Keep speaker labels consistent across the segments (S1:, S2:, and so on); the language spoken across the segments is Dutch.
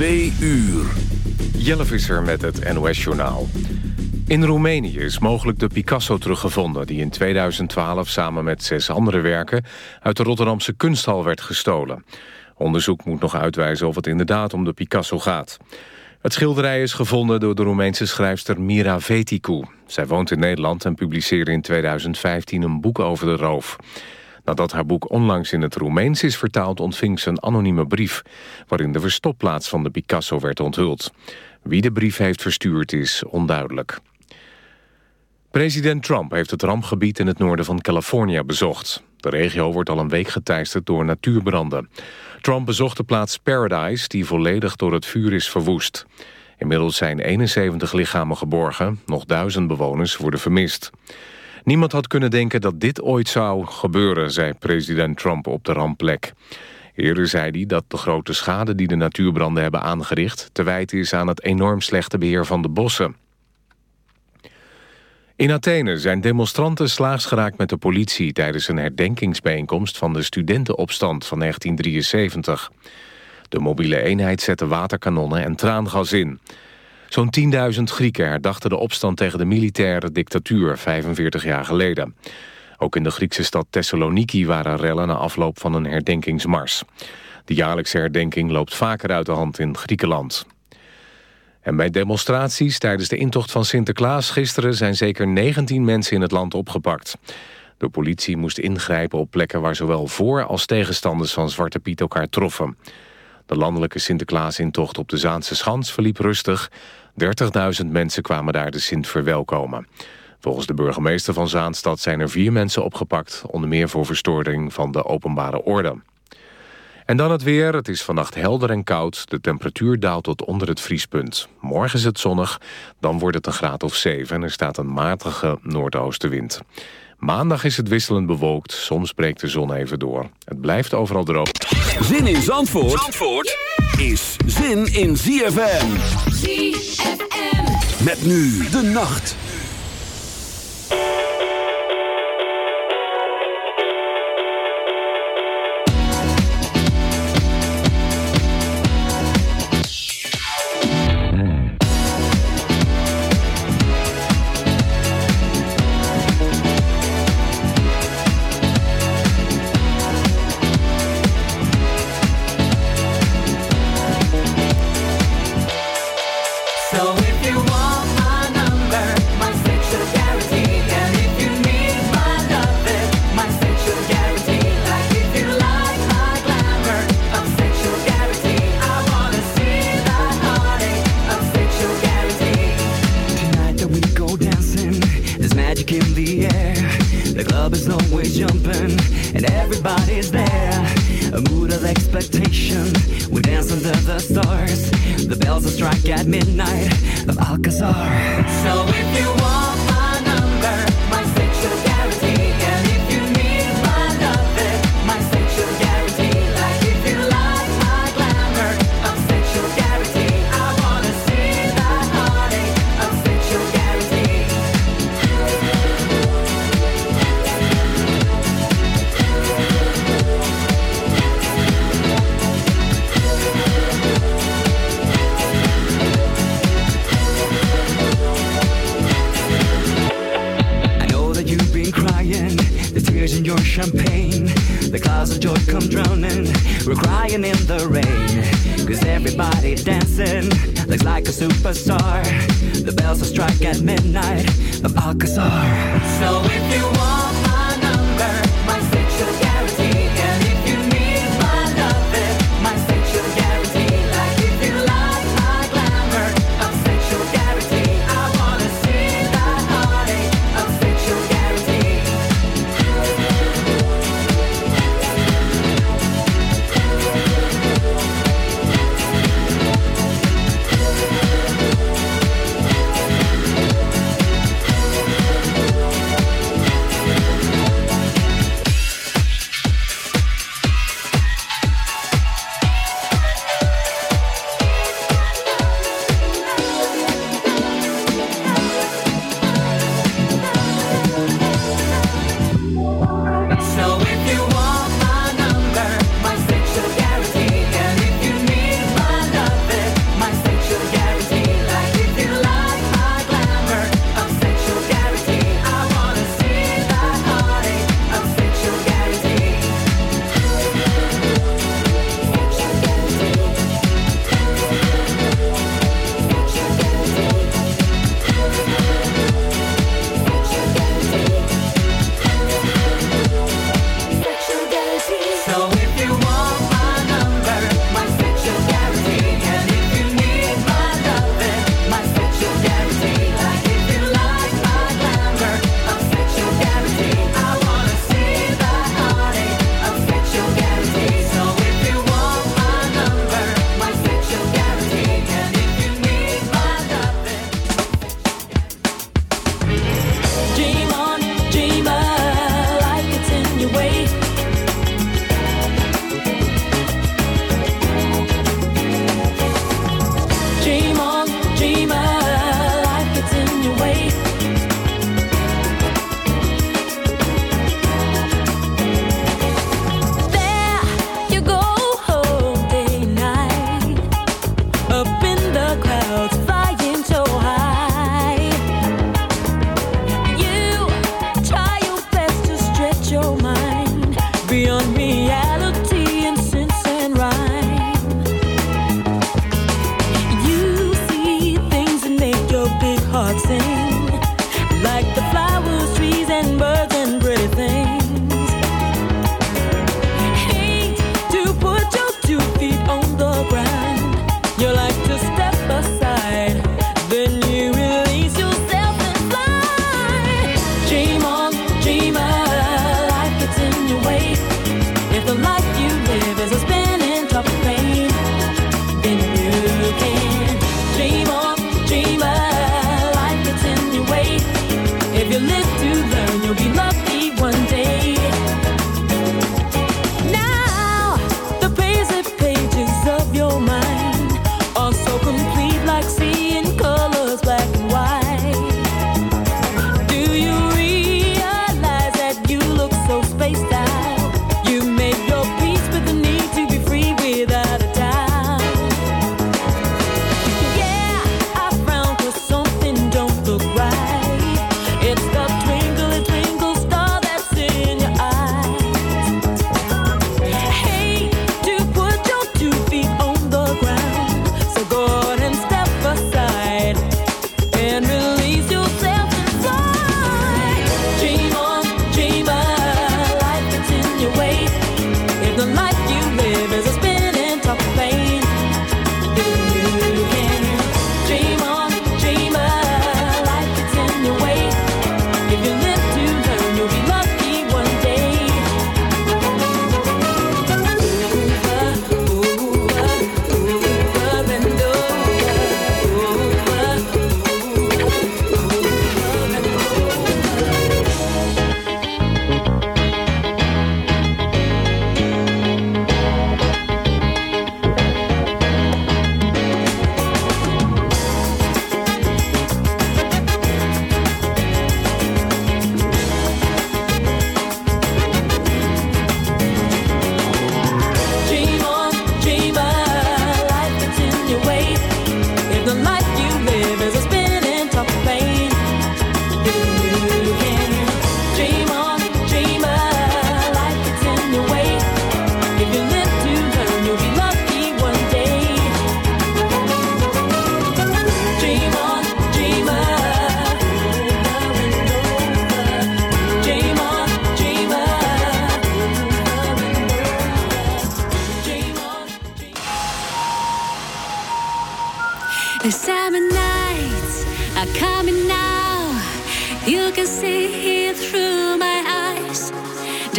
S1: Twee uur.
S2: Jelle Visser met het NOS-journaal. In Roemenië is mogelijk de Picasso teruggevonden... die in 2012 samen met zes andere werken... uit de Rotterdamse kunsthal werd gestolen. Onderzoek moet nog uitwijzen of het inderdaad om de Picasso gaat. Het schilderij is gevonden door de Roemeense schrijfster Mira Veticu. Zij woont in Nederland en publiceerde in 2015 een boek over de roof. Nadat haar boek onlangs in het Roemeens is vertaald... ontving ze een anonieme brief... waarin de verstopplaats van de Picasso werd onthuld. Wie de brief heeft verstuurd is onduidelijk. President Trump heeft het rampgebied in het noorden van Californië bezocht. De regio wordt al een week geteisterd door natuurbranden. Trump bezocht de plaats Paradise, die volledig door het vuur is verwoest. Inmiddels zijn 71 lichamen geborgen, nog duizend bewoners worden vermist. Niemand had kunnen denken dat dit ooit zou gebeuren, zei president Trump op de rampplek. Eerder zei hij dat de grote schade die de natuurbranden hebben aangericht... te wijten is aan het enorm slechte beheer van de bossen. In Athene zijn demonstranten slaags geraakt met de politie... tijdens een herdenkingsbijeenkomst van de studentenopstand van 1973. De mobiele eenheid zette waterkanonnen en traangas in. Zo'n 10.000 Grieken herdachten de opstand tegen de militaire dictatuur 45 jaar geleden. Ook in de Griekse stad Thessaloniki waren rellen na afloop van een herdenkingsmars. De jaarlijkse herdenking loopt vaker uit de hand in Griekenland. En bij demonstraties tijdens de intocht van Sinterklaas gisteren... zijn zeker 19 mensen in het land opgepakt. De politie moest ingrijpen op plekken waar zowel voor- als tegenstanders van Zwarte Piet elkaar troffen. De landelijke Sinterklaasintocht op de Zaanse Schans verliep rustig. 30.000 mensen kwamen daar de Sint verwelkomen. Volgens de burgemeester van Zaanstad zijn er vier mensen opgepakt... onder meer voor verstoring van de openbare orde. En dan het weer. Het is vannacht helder en koud. De temperatuur daalt tot onder het vriespunt. Morgen is het zonnig, dan wordt het een graad of 7... en er staat een matige noordoostenwind. Maandag is het wisselend bewolkt. Soms breekt de zon even door. Het blijft overal droog.
S1: Zin in Zandvoort, Zandvoort is zin in ZFM. ZFM. Met nu de nacht.
S3: Champagne. The clouds of joy come drowning. We're crying in the rain. Cause everybody dancing looks like a superstar. The bells will strike at midnight of Alcazar. So if you want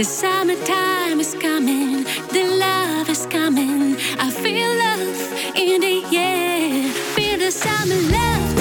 S4: The
S5: summertime is coming, the love is coming. I feel love in the air. Feel the summer love.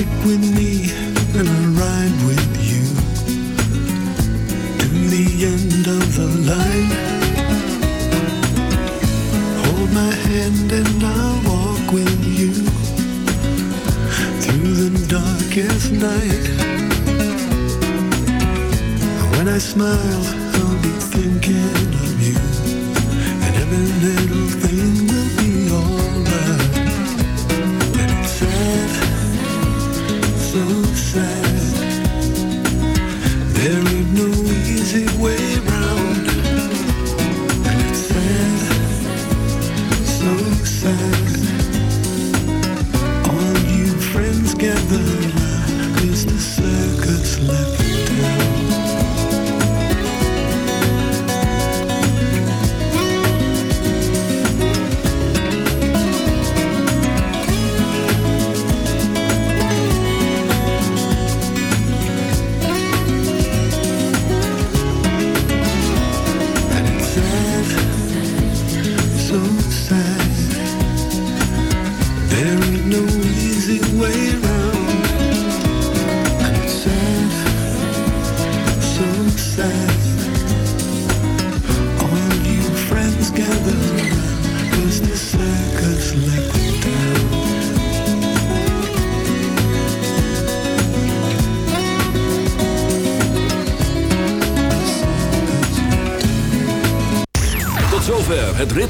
S6: Stick with me and I'll ride with you to the end of the line. Hold my hand and I'll walk with you through the darkest night. When I smile, I'll be thinking of you, and every little thing